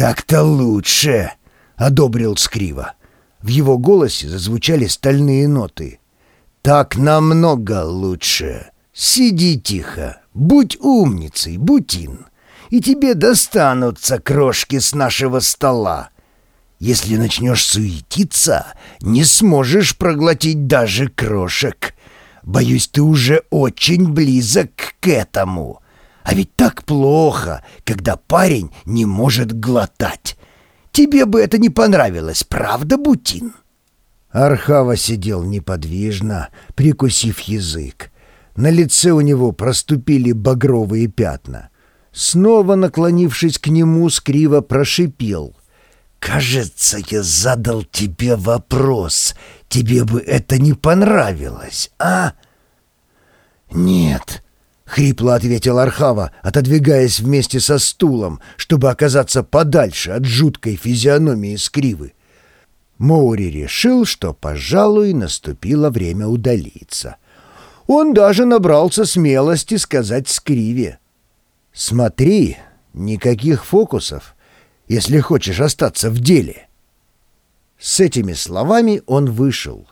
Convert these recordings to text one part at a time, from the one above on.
«Так-то лучше!» — одобрил Скрива. В его голосе зазвучали стальные ноты. «Так намного лучше! Сиди тихо, будь умницей, Бутин, и тебе достанутся крошки с нашего стола. Если начнешь суетиться, не сможешь проглотить даже крошек. Боюсь, ты уже очень близок к этому. А ведь так плохо, когда парень не может глотать. Тебе бы это не понравилось, правда, Бутин?» Архава сидел неподвижно, прикусив язык. На лице у него проступили багровые пятна. Снова наклонившись к нему, скриво прошипел. «Кажется, я задал тебе вопрос. Тебе бы это не понравилось, а?» «Нет», — хрипло ответил Архава, отодвигаясь вместе со стулом, чтобы оказаться подальше от жуткой физиономии скривы. Моури решил, что, пожалуй, наступило время удалиться. Он даже набрался смелости сказать скриве. «Смотри, никаких фокусов, если хочешь остаться в деле». С этими словами он вышел,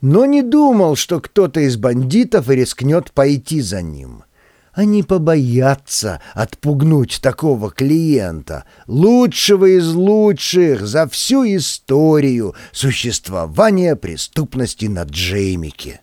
но не думал, что кто-то из бандитов рискнет пойти за ним. Они побоятся отпугнуть такого клиента, лучшего из лучших за всю историю существования преступности на Джеймике.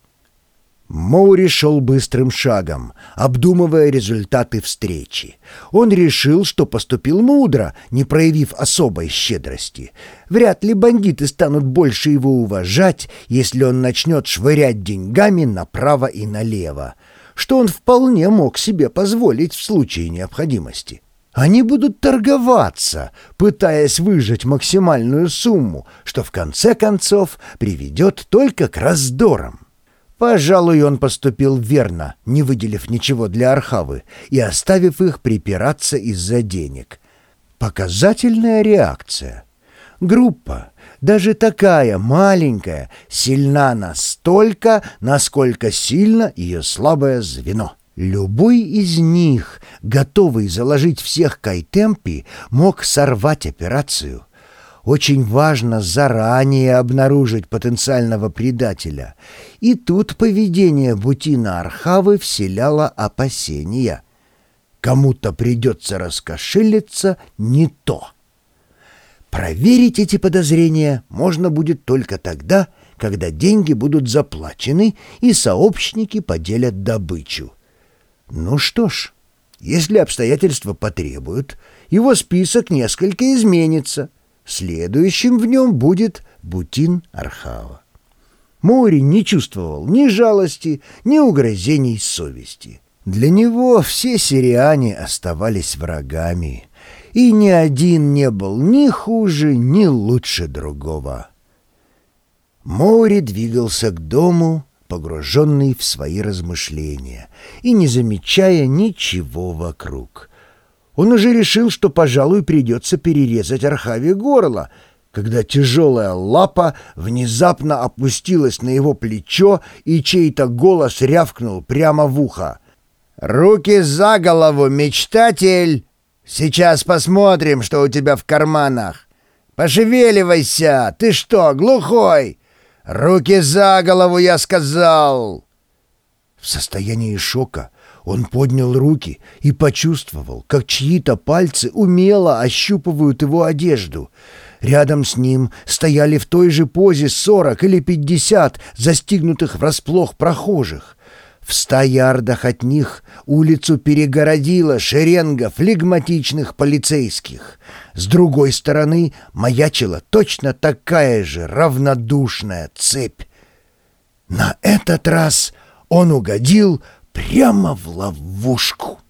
Моури шел быстрым шагом, обдумывая результаты встречи. Он решил, что поступил мудро, не проявив особой щедрости. Вряд ли бандиты станут больше его уважать, если он начнет швырять деньгами направо и налево что он вполне мог себе позволить в случае необходимости. Они будут торговаться, пытаясь выжать максимальную сумму, что в конце концов приведет только к раздорам. Пожалуй, он поступил верно, не выделив ничего для Архавы и оставив их припираться из-за денег. Показательная реакция. Группа, даже такая маленькая, сильна настолько, насколько сильно ее слабое звено. Любой из них, готовый заложить всех Кайтемпи, мог сорвать операцию. Очень важно заранее обнаружить потенциального предателя. И тут поведение Бутина Архавы вселяло опасения. Кому-то придется раскошелиться не то. Проверить эти подозрения можно будет только тогда, когда деньги будут заплачены и сообщники поделят добычу. Ну что ж, если обстоятельства потребуют, его список несколько изменится. Следующим в нем будет Бутин Архава. Мори не чувствовал ни жалости, ни угрызений совести. Для него все сириане оставались врагами — и ни один не был ни хуже, ни лучше другого. Море двигался к дому, погруженный в свои размышления и не замечая ничего вокруг. Он уже решил, что, пожалуй, придется перерезать Архаве горло, когда тяжелая лапа внезапно опустилась на его плечо и чей-то голос рявкнул прямо в ухо. «Руки за голову, мечтатель!» «Сейчас посмотрим, что у тебя в карманах. Пошевеливайся! Ты что, глухой? Руки за голову, я сказал!» В состоянии шока он поднял руки и почувствовал, как чьи-то пальцы умело ощупывают его одежду. Рядом с ним стояли в той же позе сорок или пятьдесят застигнутых врасплох прохожих — в ста ярдах от них улицу перегородила шеренга флегматичных полицейских. С другой стороны маячила точно такая же равнодушная цепь. На этот раз он угодил прямо в ловушку.